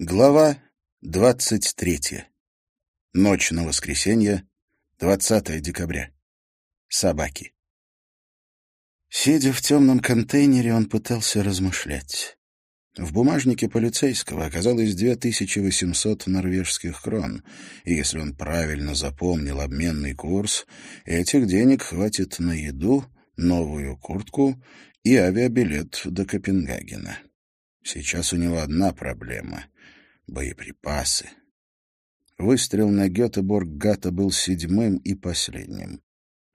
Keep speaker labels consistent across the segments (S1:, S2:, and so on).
S1: Глава двадцать третья. Ночь на воскресенье, 20 декабря. Собаки. Сидя в темном контейнере, он пытался размышлять. В бумажнике полицейского оказалось 2800 норвежских крон, и если он правильно запомнил обменный курс, этих денег хватит на еду, новую куртку и авиабилет до Копенгагена. Сейчас у него одна проблема — боеприпасы. Выстрел на Гетеборг-Гата был седьмым и последним.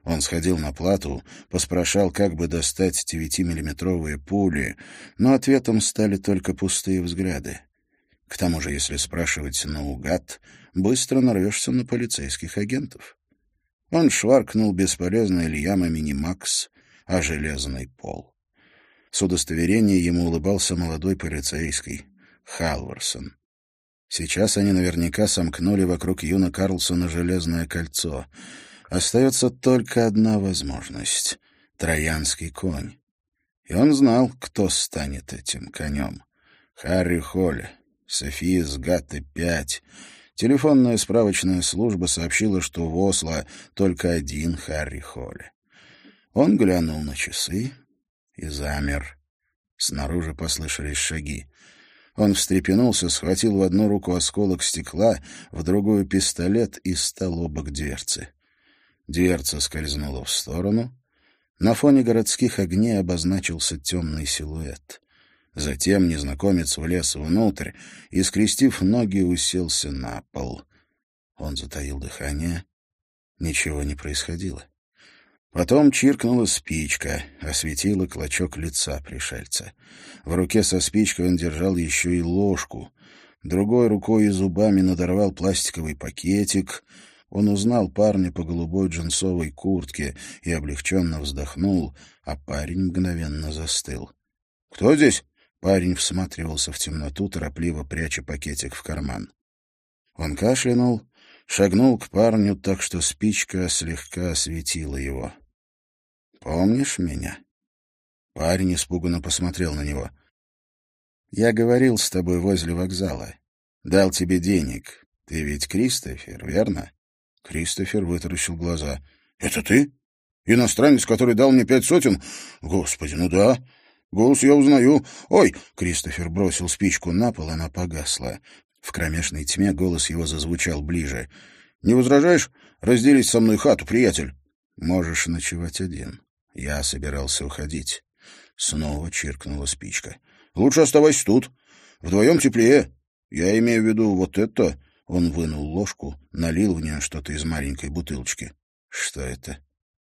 S1: Он сходил на плату, поспрашал, как бы достать девятимиллиметровые пули, но ответом стали только пустые взгляды. К тому же, если спрашивать наугад, быстро нарвешься на полицейских агентов. Он шваркнул бесполезной Ильяма Минимакс о железный пол. С удостоверения ему улыбался молодой полицейский Халварсон. Сейчас они наверняка сомкнули вокруг Юна Карлсона железное кольцо. Остается только одна возможность — троянский конь. И он знал, кто станет этим конем. Харри Холли, София Сгатте-5. Телефонная справочная служба сообщила, что в Осло только один Харри Холли. Он глянул на часы и замер. Снаружи послышались шаги. Он встрепенулся, схватил в одну руку осколок стекла, в другую — пистолет и стал обок дверцы. Дверца скользнула в сторону. На фоне городских огней обозначился темный силуэт. Затем незнакомец влез внутрь и, скрестив ноги, уселся на пол. Он затаил дыхание. Ничего не происходило. Потом чиркнула спичка, осветила клочок лица пришельца. В руке со спичкой он держал еще и ложку. Другой рукой и зубами надорвал пластиковый пакетик. Он узнал парня по голубой джинсовой куртке и облегченно вздохнул, а парень мгновенно застыл. «Кто здесь?» Парень всматривался в темноту, торопливо пряча пакетик в карман. Он кашлянул, шагнул к парню так, что спичка слегка осветила его. «Помнишь меня?» Парень испуганно посмотрел на него. «Я говорил с тобой возле вокзала. Дал тебе денег. Ты ведь Кристофер, верно?» Кристофер вытаращил глаза. «Это ты? Иностранец, который дал мне пять сотен? Господи, ну да. Голос я узнаю. Ой!» Кристофер бросил спичку на пол, она погасла. В кромешной тьме голос его зазвучал ближе. «Не возражаешь? Разделись со мной хату, приятель». «Можешь ночевать один. Я собирался уходить». Снова чиркнула спичка. «Лучше оставайся тут. Вдвоем теплее. Я имею в виду вот это...» Он вынул ложку, налил в нее что-то из маленькой бутылочки. «Что это?»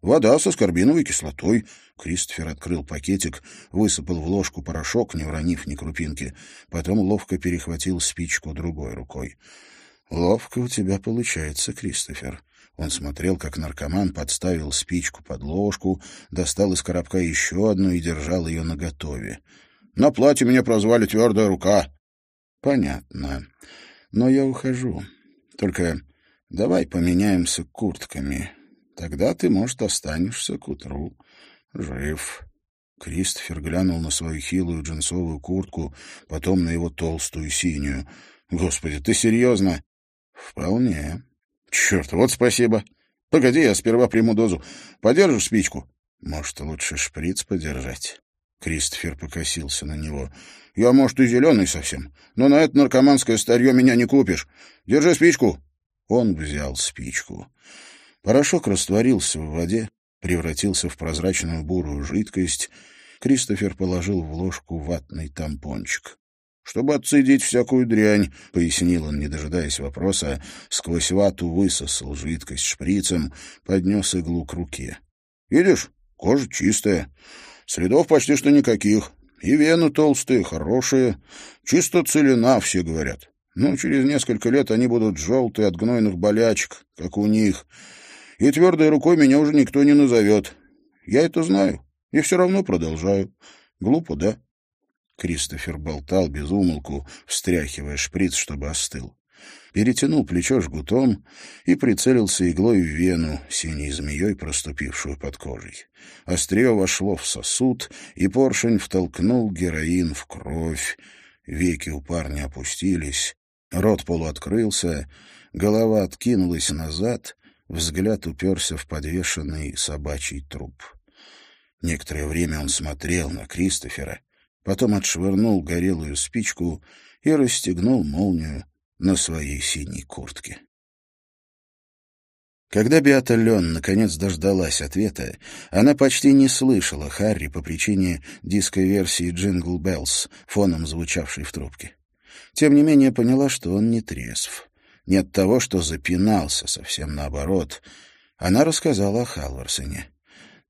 S1: «Вода со скорбиновой кислотой». Кристофер открыл пакетик, высыпал в ложку порошок, не уронив ни крупинки. Потом ловко перехватил спичку другой рукой. «Ловко у тебя получается, Кристофер». Он смотрел, как наркоман подставил спичку под ложку, достал из коробка еще одну и держал ее наготове. «На платье меня прозвали «Твердая рука». «Понятно. Но я ухожу. Только давай поменяемся куртками. Тогда ты, может, останешься к утру жив». Кристофер глянул на свою хилую джинсовую куртку, потом на его толстую синюю. «Господи, ты серьезно?» «Вполне. Черт, вот спасибо. Погоди, я сперва приму дозу. Подержишь спичку?» «Может, лучше шприц подержать?» Кристофер покосился на него. «Я, может, и зеленый совсем, но на это наркоманское старье меня не купишь. Держи спичку!» Он взял спичку. Порошок растворился в воде, превратился в прозрачную бурую жидкость. Кристофер положил в ложку ватный тампончик. «Чтобы отцедить всякую дрянь», — пояснил он, не дожидаясь вопроса, сквозь вату высосал жидкость шприцем, поднес иглу к руке. «Видишь, кожа чистая, следов почти что никаких, и вены толстые, хорошие, чисто целина, все говорят. Ну, через несколько лет они будут желтые от гнойных болячек, как у них, и твердой рукой меня уже никто не назовет. Я это знаю, и все равно продолжаю. Глупо, да?» Кристофер болтал без умолку, встряхивая шприц, чтобы остыл. Перетянул плечо жгутом и прицелился иглой в вену, синей змеей, проступившую под кожей. Острие вошло в сосуд, и поршень втолкнул героин в кровь. Веки у парня опустились, рот полуоткрылся, голова откинулась назад, взгляд уперся в подвешенный собачий труп. Некоторое время он смотрел на Кристофера, потом отшвырнул горелую спичку и расстегнул молнию на своей синей куртке. Когда Беата Лённ наконец дождалась ответа, она почти не слышала Харри по причине диско-версии «Jingle Bells», фоном звучавшей в трубке. Тем не менее поняла, что он не трезв. Не от того, что запинался, совсем наоборот. Она рассказала о Халварсоне.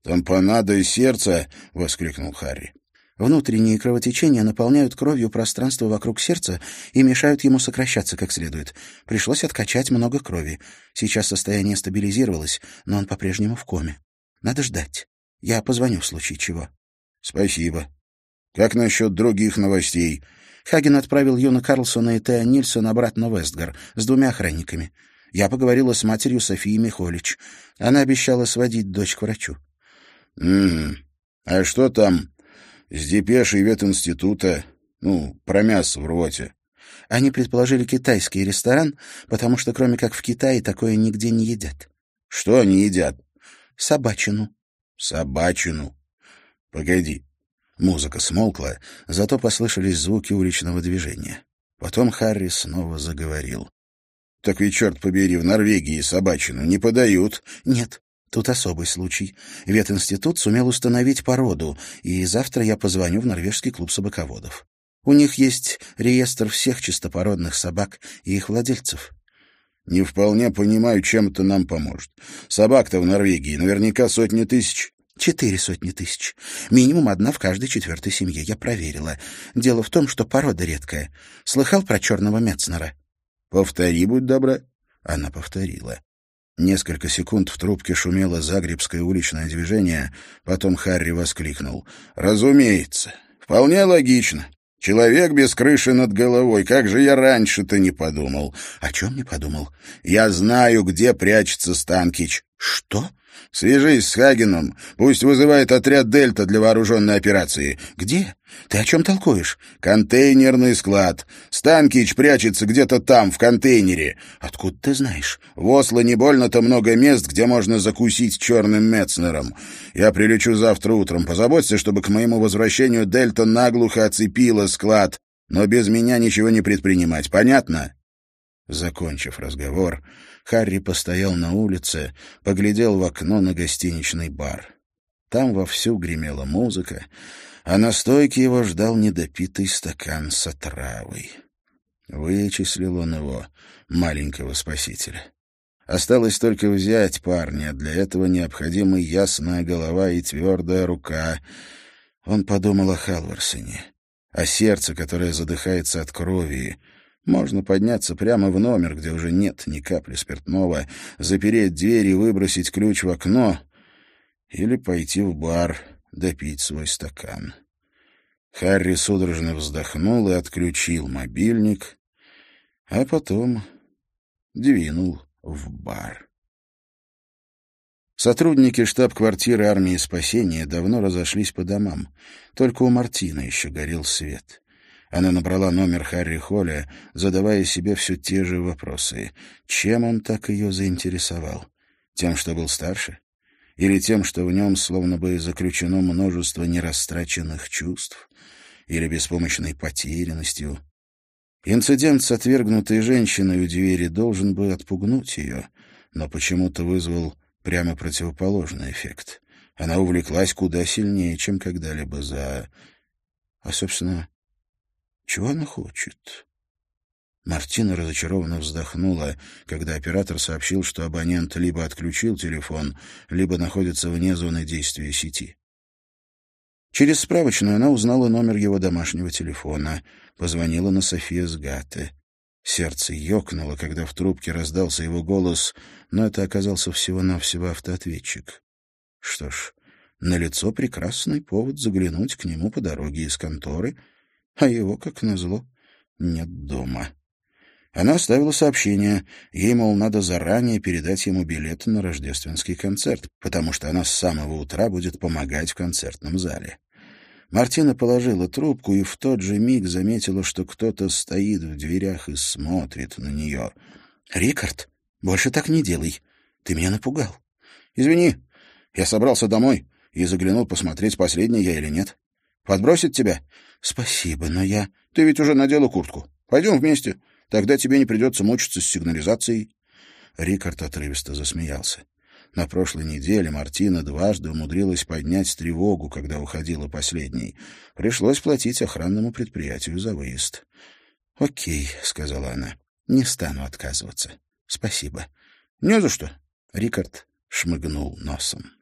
S1: «Тампонада сердца!» — воскликнул Харри.
S2: Внутренние кровотечения наполняют кровью пространство вокруг сердца и мешают ему сокращаться как следует. Пришлось откачать много крови. Сейчас состояние стабилизировалось, но он по-прежнему в коме. Надо ждать. Я позвоню в случае чего.
S1: — Спасибо. Как насчет других новостей?
S2: Хаген отправил Юна Карлсона и Теа Нильсон обратно в Вестгар с двумя охранниками. Я поговорила с матерью Софии Михолич. Она обещала сводить дочь к врачу.
S1: — М А что там с депешей ветинститута, ну, про мясо в рвоте.
S2: Они предположили китайский ресторан, потому что кроме как в Китае такое нигде не едят.
S1: Что они едят?
S2: Собачину.
S1: Собачину. Погоди. Музыка смолкла, зато послышались звуки уличного движения. Потом Харри снова заговорил. — Так ведь, черт побери, в Норвегии собачину не подают.
S2: — Нет, Тут особый случай. Ветинститут сумел установить породу, и завтра я позвоню в норвежский клуб собаководов. У них есть реестр всех чистопородных собак и их владельцев.
S1: Не вполне понимаю, чем это нам поможет. Собак-то в Норвегии наверняка сотни тысяч.
S2: Четыре сотни тысяч. Минимум одна в каждой четвертой семье. Я проверила. Дело в том, что порода редкая. Слыхал про черного Мецнера?
S1: Повтори, будь добра. Она повторила. Несколько секунд в трубке шумело загребское уличное движение, потом Харри воскликнул. «Разумеется. Вполне логично. Человек без крыши над головой. Как же я раньше-то не подумал?»
S2: «О чем не подумал?»
S1: «Я знаю, где прячется Станкич».
S2: «Что?»
S1: «Свяжись с Хагеном. Пусть вызывает отряд «Дельта» для вооруженной операции».
S2: «Где? Ты о чем толкуешь?»
S1: «Контейнерный склад. Станкич прячется где-то там, в контейнере».
S2: «Откуда ты знаешь?»
S1: «В Осло не больно-то много мест, где можно закусить черным Мецнером. Я прилечу завтра утром. Позаботься, чтобы к моему возвращению «Дельта» наглухо оцепила склад. Но без меня ничего не предпринимать. Понятно?» Закончив разговор, Харри постоял на улице, поглядел в окно на гостиничный бар. Там вовсю гремела музыка, а на стойке его ждал недопитый стакан с отравой. Вычислил он его, маленького спасителя. Осталось только взять парня, для этого необходима ясная голова и твердая рука. Он подумал о Халварсоне, о сердце, которое задыхается от крови, можно подняться прямо в номер, где уже нет ни капли спиртного, запереть дверь и выбросить ключ в окно, или пойти в бар, допить свой стакан. Харри судорожно вздохнул и отключил мобильник, а потом двинул в бар. Сотрудники штаб-квартиры армии спасения давно разошлись по домам. Только у Мартина еще горел свет. Она набрала номер Харри Холля, задавая себе все те же вопросы. Чем он так ее заинтересовал? Тем, что был старше? Или тем, что в нем словно бы заключено множество нерастраченных чувств? Или беспомощной потерянностью? Инцидент с отвергнутой женщиной у двери должен бы отпугнуть ее, но почему-то вызвал прямо противоположный эффект. Она увлеклась куда сильнее, чем когда-либо за... А, собственно, чего она хочет? Мартина разочарованно вздохнула, когда оператор сообщил, что абонент либо отключил телефон, либо находится вне зоны действия сети. Через справочную она узнала номер его домашнего телефона, позвонила на София Сгате. Сердце ёкнуло, когда в трубке раздался его голос, но это оказался всего-навсего автоответчик. Что ж, налицо прекрасный повод заглянуть к нему по дороге из конторы — а его, как назло, нет дома. Она оставила сообщение. Ей, мол, надо заранее передать ему билеты на рождественский концерт, потому что она с самого утра будет помогать в концертном зале. Мартина положила трубку и в тот же миг заметила, что кто-то стоит в дверях и смотрит на нее.
S2: «Рикард, больше так не делай. Ты меня напугал».
S1: «Извини, я собрался домой и заглянул посмотреть, последний я или нет. Подбросить тебя?»
S2: «Спасибо, но я...»
S1: «Ты ведь уже надела куртку. Пойдем вместе. Тогда тебе не придется мучиться с сигнализацией».
S2: Рикард отрывисто засмеялся. На прошлой неделе Мартина дважды умудрилась поднять тревогу, когда уходила последней. Пришлось платить охранному предприятию за выезд.
S1: «Окей», — сказала она, — «не стану отказываться. Спасибо».
S2: «Не за что».
S1: Рикард шмыгнул носом.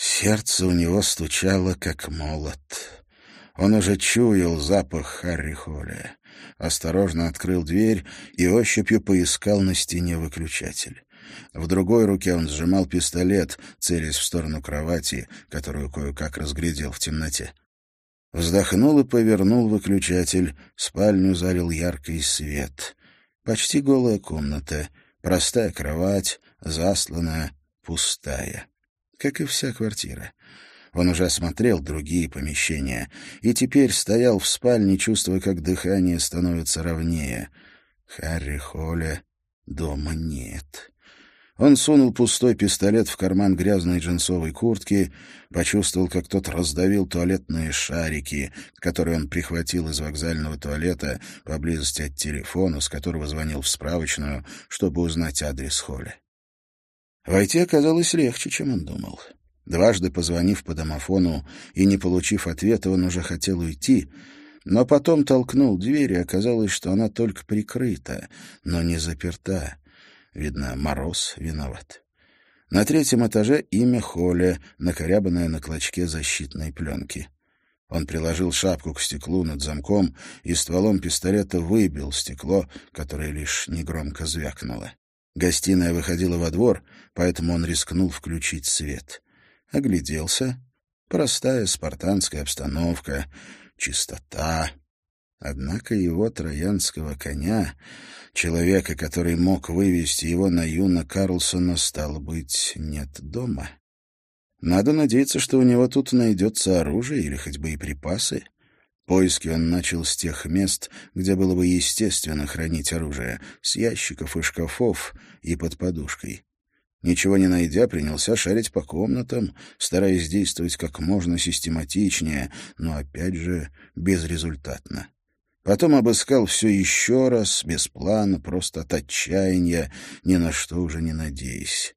S1: Сердце у него стучало, как молот. Он уже чуял запах Харри Холля. Осторожно открыл дверь и ощупью поискал на стене выключатель. В другой руке он сжимал пистолет, целясь в сторону кровати, которую кое-как разглядел в темноте. Вздохнул и повернул выключатель. Спальню залил яркий свет. Почти голая комната, простая кровать, засланная, пустая. Как и вся квартира. Он уже осмотрел другие помещения и теперь стоял в спальне, чувствуя, как дыхание становится ровнее. Харри Холля дома нет. Он сунул пустой пистолет в карман грязной джинсовой куртки, почувствовал, как тот раздавил туалетные шарики, которые он прихватил из вокзального туалета поблизости от телефона, с которого звонил в справочную, чтобы узнать адрес Холля. Войти оказалось легче, чем он думал. Дважды позвонив по домофону и не получив ответа, он уже хотел уйти, но потом толкнул дверь, и оказалось, что она только прикрыта, но не заперта. Видно, мороз виноват. На третьем этаже имя Холля, накорябанное на клочке защитной пленки. Он приложил шапку к стеклу над замком и стволом пистолета выбил стекло, которое лишь негромко звякнуло. Гостиная выходила во двор, поэтому он рискнул включить свет огляделся. Простая спартанская обстановка, чистота. Однако его троянского коня, человека, который мог вывести его на Юна Карлсона, стало быть, нет дома. Надо надеяться, что у него тут найдется оружие или хоть припасы. Поиски он начал с тех мест, где было бы естественно хранить оружие, с ящиков и шкафов и под подушкой. Ничего не найдя, принялся шарить по комнатам, стараясь действовать как можно систематичнее, но, опять же, безрезультатно. Потом обыскал все еще раз, без плана, просто от отчаяния, ни на что уже не надеясь.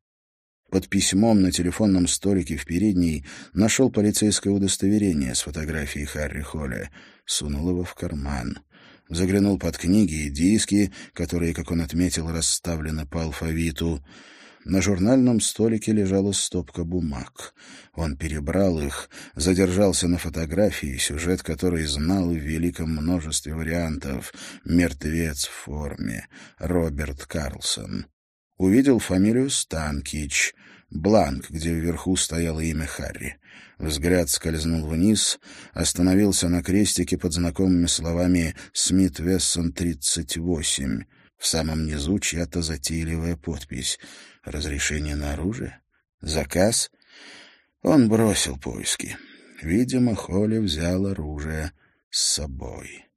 S1: Под письмом на телефонном столике в передней нашел полицейское удостоверение с фотографией Харри Холля, сунул его в карман. Заглянул под книги и диски, которые, как он отметил, расставлены по алфавиту. На журнальном столике лежала стопка бумаг. Он перебрал их, задержался на фотографии, сюжет которой знал в великом множестве вариантов. «Мертвец в форме», Роберт Карлсон. Увидел фамилию Станкич, бланк, где вверху стояло имя Харри. Взгляд скользнул вниз, остановился на крестике под знакомыми словами «Смит Вессон, 38». В самом низу чья-то затейливая подпись — Разрешение на оружие? Заказ? Он бросил поиски. Видимо, Холли взял оружие с собой.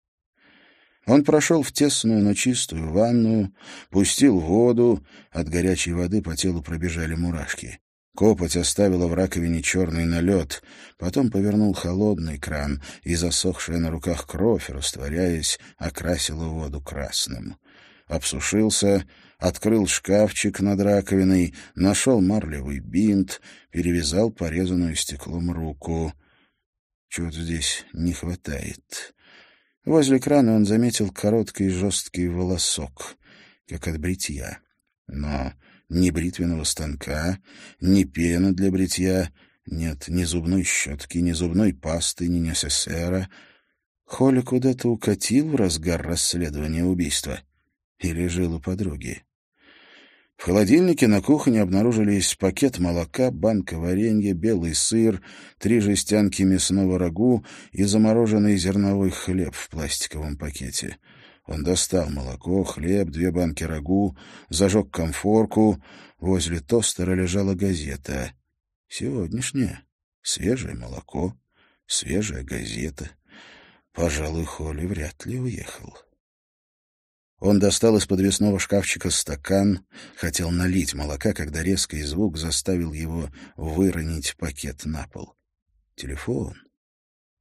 S1: Он прошел в тесную, но чистую ванную, пустил воду, от горячей воды по телу пробежали мурашки. Копоть оставила в раковине черный налет, потом повернул холодный кран, и засохшая на руках кровь, растворяясь, окрасила воду красным. Обсушился, открыл шкафчик над раковиной, нашел марлевый бинт, перевязал порезанную стеклом руку. Чего-то здесь не хватает. Возле крана он заметил короткий жесткий волосок, как от бритья. Но ни бритвенного станка, ни пены для бритья, нет ни зубной щетки, ни зубной пасты, ни necessера. Холли куда-то укатил в разгар расследования убийства. Или жил у подруги. В холодильнике на кухне обнаружились пакет молока, банка варенья, белый сыр, три жестянки мясного рагу и замороженный зерновой хлеб в пластиковом пакете. Он достал молоко, хлеб, две банки рагу, зажег комфорку. Возле тостера лежала газета. Сегодняшняя. Свежее молоко, свежая газета. Пожалуй, Холли вряд ли уехал. Он достал из подвесного шкафчика стакан, хотел налить молока, когда резкий звук заставил его выронить пакет на пол. Телефон.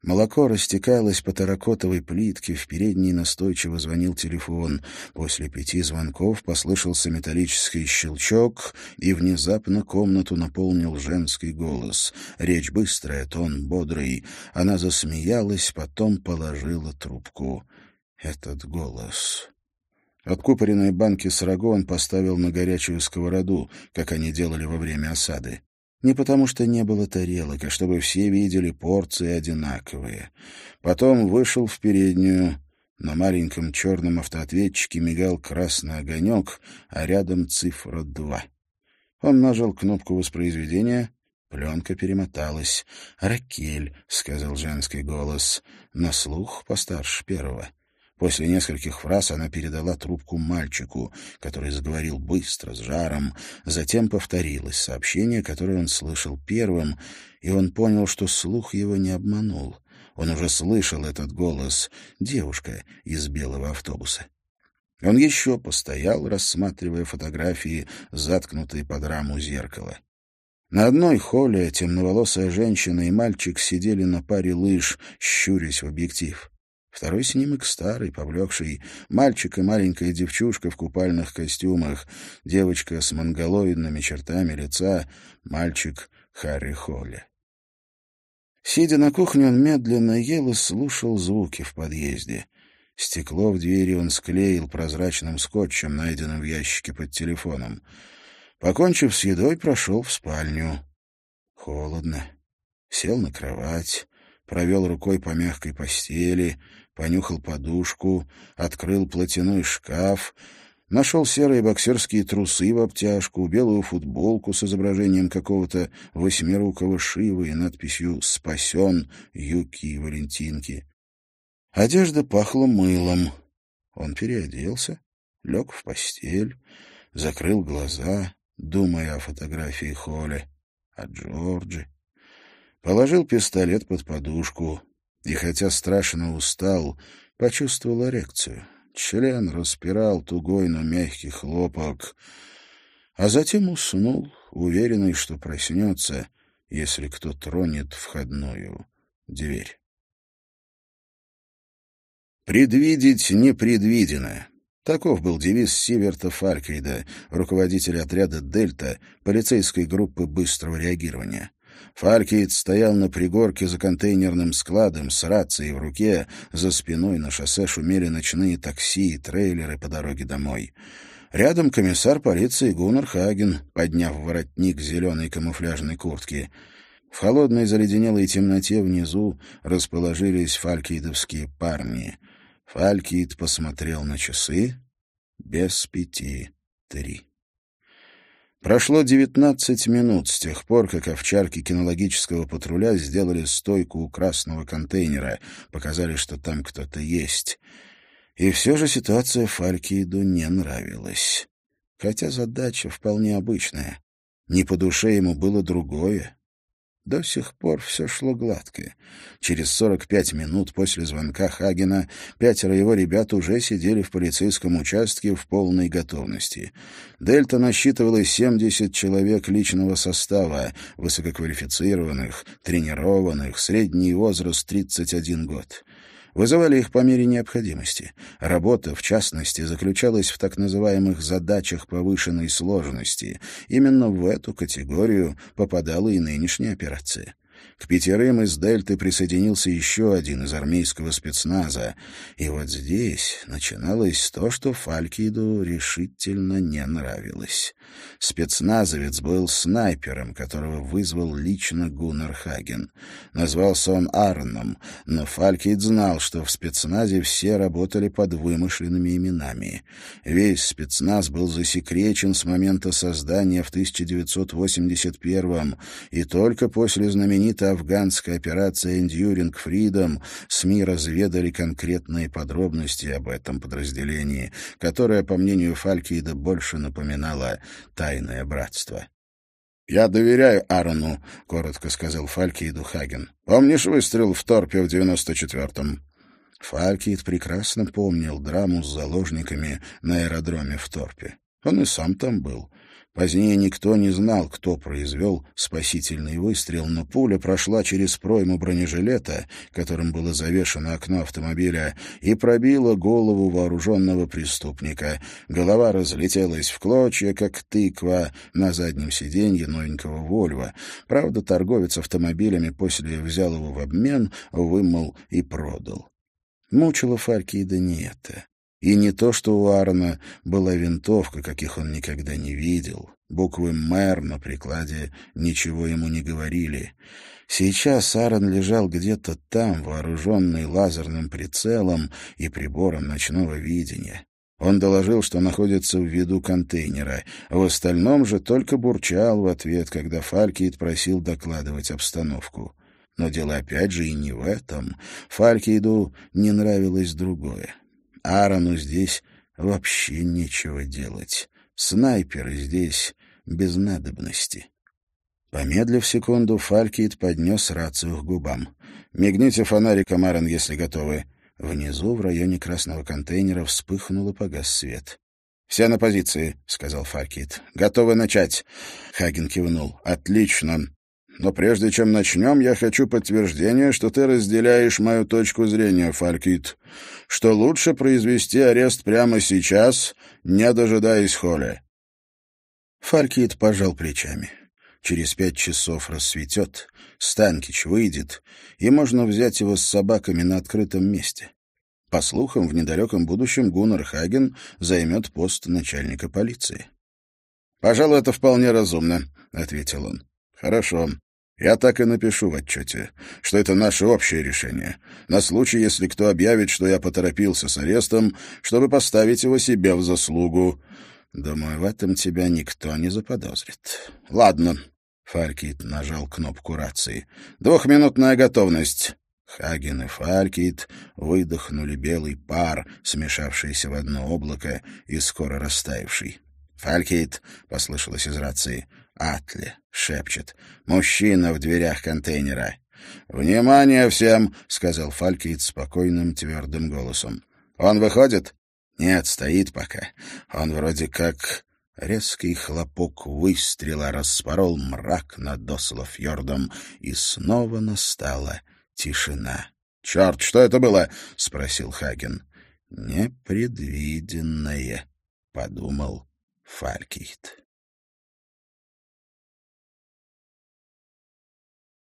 S1: Молоко растекалось по таракотовой плитке, в передней настойчиво звонил телефон. После пяти звонков послышался металлический щелчок, и внезапно комнату наполнил женский голос. Речь быстрая, тон бодрый. Она засмеялась, потом положила трубку. Этот голос... Откупоренные банки с рагу он поставил на горячую сковороду, как они делали во время осады. Не потому что не было тарелок, а чтобы все видели порции одинаковые. Потом вышел в переднюю. На маленьком черном автоответчике мигал красный огонек, а рядом цифра два. Он нажал кнопку воспроизведения. Пленка перемоталась. «Ракель», — сказал женский голос, на слух постарше первого. После нескольких фраз она передала трубку мальчику, который заговорил быстро, с жаром. Затем повторилось сообщение, которое он слышал первым, и он понял, что слух его не обманул. Он уже слышал этот голос. Девушка из белого автобуса. Он еще постоял, рассматривая фотографии, заткнутые под раму зеркала. На одной холле темноволосая женщина и мальчик сидели на паре лыж, щурясь в объектив. Второй снимок старый, повлекший. Мальчик и маленькая девчушка в купальных костюмах. Девочка с монголоидными чертами лица. Мальчик Харри Холли. Сидя на кухне, он медленно ел и слушал звуки в подъезде. Стекло в двери он склеил прозрачным скотчем, найденным в ящике под телефоном. Покончив с едой, прошел в спальню. Холодно. Сел на кровать, провел рукой по мягкой постели — понюхал подушку, открыл платяной шкаф, нашел серые боксерские трусы в обтяжку, белую футболку с изображением какого-то восьмирукого Шивы и надписью «Спасен Юки и Валентинки». Одежда пахла мылом. Он переоделся, лег в постель, закрыл глаза, думая о фотографии Холли, о Джорджи. Положил пистолет под подушку, и хотя страшно устал, почувствовал эрекцию. Член распирал тугой, но мягкий хлопок, а затем уснул, уверенный, что проснется, если кто тронет входную дверь. «Предвидеть непредвиденное» — таков был девиз Сиверта Фаркейда, руководителя отряда «Дельта» полицейской группы быстрого реагирования. Фалькейт стоял на пригорке за контейнерным складом с рацией в руке, за спиной на шоссе шумели ночные такси и трейлеры по дороге домой. Рядом комиссар полиции Гуннар Хаген, подняв воротник зеленой камуфляжной куртки. В холодной заледенелой темноте внизу расположились фалькейдовские парни. Фалькейд посмотрел на часы без пяти три. Прошло девятнадцать минут с тех пор, как овчарки кинологического патруля сделали стойку у красного контейнера, показали, что там кто-то есть. И все же ситуация Фалькиду не нравилась. Хотя задача вполне обычная. Не по душе ему было другое. До сих пор все шло гладко. Через сорок пять минут после звонка Хагена пятеро его ребят уже сидели в полицейском участке в полной готовности. Дельта насчитывала семьдесят человек личного состава, высококвалифицированных, тренированных, средний возраст тридцать один год вызывали их по мере необходимости. Работа, в частности, заключалась в так называемых задачах повышенной сложности. Именно в эту категорию попадала и нынешняя операция. К пятерым из «Дельты» присоединился еще один из армейского спецназа. И вот здесь начиналось то, что Фалькиду решительно не нравилось. Спецназовец был снайпером, которого вызвал лично Гуннар Хаген. Назвался он Арном, но Фалькид знал, что в спецназе все работали под вымышленными именами. Весь спецназ был засекречен с момента создания в 1981 и только после знаменитой афганской операции Enduring Freedom СМИ разведали конкретные подробности об этом подразделении, которое, по мнению Фалькида, больше напоминало «тайное братство». «Я доверяю Аарону», — коротко сказал Фальки и Духаген. «Помнишь выстрел в торпе в девяносто четвертом?»
S2: Фалькит прекрасно помнил драму с заложниками на аэродроме в Торпе. Он и сам там был. Позднее никто не знал, кто произвел спасительный выстрел, но пуля прошла через пройму бронежилета, которым было завешено окно автомобиля, и пробила голову вооруженного преступника. Голова разлетелась в клочья, как тыква на заднем сиденье новенького «Вольво». Правда, торговец автомобилями после взял его в обмен, вымыл и продал. Мучило Фаркида не это. И не то, что у Аарона была винтовка, каких он никогда не видел. Буквы «мэр» на прикладе ничего ему не говорили. Сейчас Аарон лежал где-то там, вооруженный лазерным прицелом и прибором ночного видения. Он доложил, что находится в виду контейнера. В остальном же только бурчал в ответ, когда Фалькит просил докладывать обстановку. Но дело опять же и не в этом. Фалькиду не нравилось другое. Аарону здесь вообще нечего делать. Снайперы здесь без надобности. Помедлив секунду, Фалькит поднес рацию к губам. «Мигните фонариком, Аарон, если готовы». Внизу, в районе красного контейнера, вспыхнул и погас свет. «Все на позиции», — сказал Фалькит. «Готовы начать». Хаген кивнул. «Отлично. Но прежде чем начнем, я хочу подтверждения, что ты разделяешь мою точку зрения, Фалькит, что лучше произвести арест прямо сейчас, не дожидаясь Холли. Фалькит пожал плечами. Через пять часов рассветет, Станкич выйдет, и можно взять его с собаками на открытом месте. По слухам, в недалеком будущем Гуннар Хаген займет пост начальника полиции. «Пожалуй, это вполне разумно», — ответил он. «Хорошо. Я так и напишу в отчете, что это наше общее решение, на случай, если кто объявит, что я поторопился с арестом, чтобы поставить его себе в заслугу. Думаю, в этом тебя никто не заподозрит. Ладно. Фалькит нажал кнопку рации. Двухминутная готовность. Хаген и Фалькит выдохнули белый пар, смешавшийся в одно облако и скоро растаявший. «Фалькит!» — послышалось из рации. Атле шепчет. «Мужчина в дверях контейнера». «Внимание всем!» — сказал Фалькит спокойным твердым голосом. «Он выходит?» «Нет, стоит пока. Он вроде как...» Резкий хлопок выстрела распорол мрак над Дослофьордом, и снова настала тишина. «Черт, что это было?» — спросил Хаген. «Непредвиденное», — подумал Фалькит.